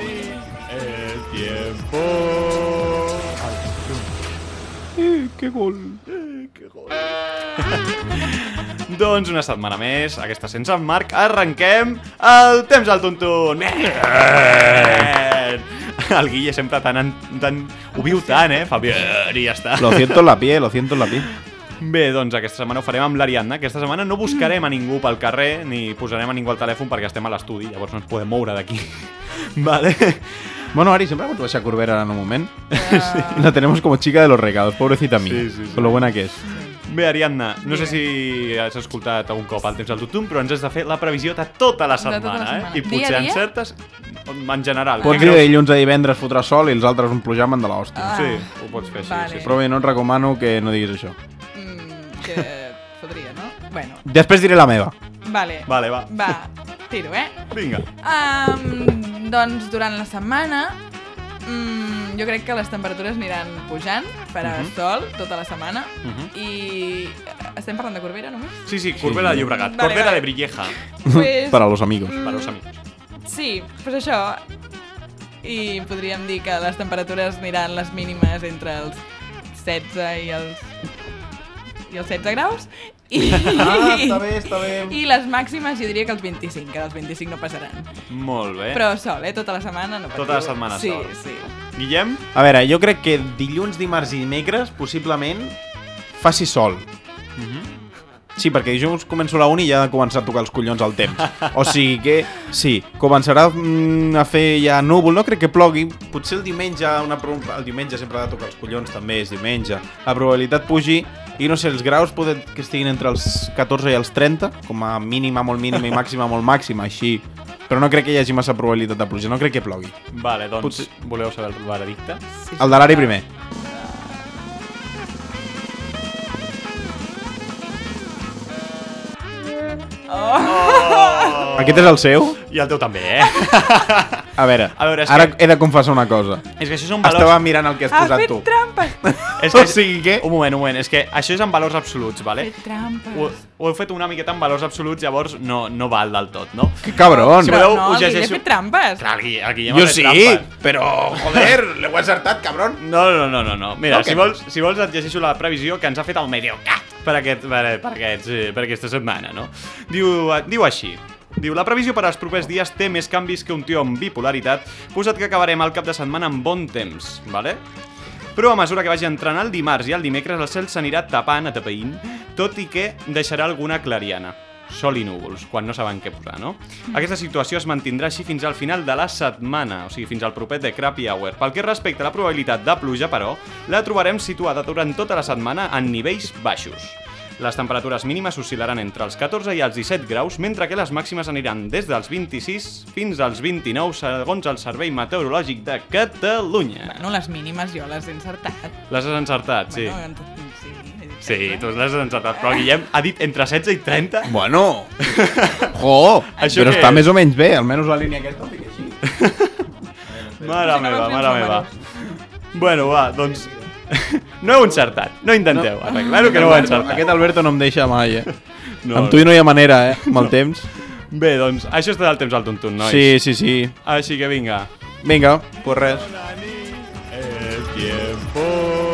El tiempo. Eh, que gol. Doncs una setmana més, aquesta sense en Marc, arrenquem el temps al tuntun. El Guille sempre tan, tan... Ho viu tant, eh? Fa bien i ja està. Lo siento en la piel, lo siento en la piel. Bé, doncs aquesta setmana ho farem amb l'Ariadna. Aquesta setmana no buscarem a ningú pel carrer ni posarem a ningú al telèfon perquè estem a l'estudi, llavors no ens podem moure d'aquí. vale. Bueno, Ari, siempre hago esa Corbera en un momento. La tenemos como chica de los regalos, pobrecita mía. Sí, sí, sí. Con lo buena que es. Bé, Ariadna, no sé si has escoltat algun cop el temps al tutum, però ens has de fer la previsió de tota la De tota la setmana, setmana. eh? I Dia a potser dia? encertes en general. Pots dir de dilluns a divendres fotrà sol i els altres un plujamen de l'hòstia. Ah. Sí, ho pots fer, sí. Vale. sí. Però bé, no et recomano que no diguis això. Que podria, no? Bueno, Després diré la meva. vale. Vale, va. Va, tiro, eh? Vinga. Um, doncs durant la setmana mm, jo crec que les temperatures aniran pujant, farà Mhm. sol tota la setmana Mhm. i eh, estem parlant de Corbera només? Sí, sí, Corbera de Llobregat. Vale, Corbera vale. de Brilleja, Pues, Para los amigos. mm, per als amics. Sí, pues això. I podríem dir que les temperatures aniran les mínimes entre els 16 i els i els 16 graus i, Ah, està bé, està bé. i les màximes jo diria que els 25, que els 25 no passaran. Molt bé. Però sol, eh? Tota la setmana no Tota la setmana sí, sol. Sí, Guillem? A veure, jo crec que dilluns, dimarts i dimecres, possiblement, faci sol. Sí, perquè dijous començo a la uni i ja ha de començar a tocar els collons al temps. O sigui que, sí, començarà mm, a fer ja núvol, no crec que plogui. Potser el diumenge, una, el diumenge sempre ha de tocar els collons, també és diumenge. La probabilitat pugi i no sé, els graus poden que estiguin entre els 14 i els 30, com a mínima molt mínima i màxima molt màxima, així. Però no crec que hi hagi massa probabilitat de pluja, no crec que plogui. Vale, doncs Potser- voleu saber el veredicte? sí. El de l'Ari primer. Oh! Aquest és el seu? I el teu també, eh? A veure, A veure, és ara que- he de confessar una cosa. és que això són valors... Estava mirant el que has Ha posat fet tu. trampes! És O sigui que... Un moment, un moment. És que això és en valors absoluts, Ha vale? fet trampes. Ho, ho he fet una miqueta en valors absoluts, llavors no, no val del tot, no? Que cabrón. Si Però voleu, no, us ha llegeixo- fet trampes. Clar, el el Guillem Jo ha fet sí, trampes. però, joder, l'heu acertat, cabrón. No, no, no, no, no. Mira, Ok. si, vols, si vols et llegeixo la previsió que ens ha fet el Mediocat per, aquest, per, per, aquests, eh, per aquesta setmana, no? Diu, eh, diu així. Diu, la previsió per als propers dies té més canvis que un tio amb bipolaritat, posat que acabarem el cap de setmana amb bon temps, vale? Però a mesura que vagi entrant el dimarts i el dimecres el cel s'anirà tapant, atapeint, tot i que deixarà alguna clariana. Sol i núvols, quan no saben què posar, no? Aquesta situació es mantindrà així fins al final de la setmana, o sigui, fins al proper de Crappy Hour. Pel que respecta a la probabilitat de pluja, però, la trobarem situada durant tota la setmana en nivells baixos. Les temperatures mínimes oscil·laran entre els 14 i els 17 graus, mentre que les màximes aniran des dels 26 fins als 29, segons el Servei Meteorològic de Catalunya. Bueno, les mínimes jo les he encertat. Les has encertat, sí. Bueno, sí, tu les has encertat, però Guillem ha dit entre 16 i 30. Bueno, jo, Això però què està és? més o menys bé, almenys la línia aquesta fica així. Mare no meva, mare meva. Bueno, va, doncs... No heu encertat, no intenteu no. arreglar-ho que no heu encertat. Aquest Alberto no em deixa mai, eh? No, Amb tu no hi ha manera, eh? Amb el temps. Bé, doncs, això és tot el temps al tuntun, nois. Sí, sí, sí. Així que vinga. Vinga, pues res. El tiempo